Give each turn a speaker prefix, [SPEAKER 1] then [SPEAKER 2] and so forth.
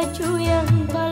[SPEAKER 1] baju yang paling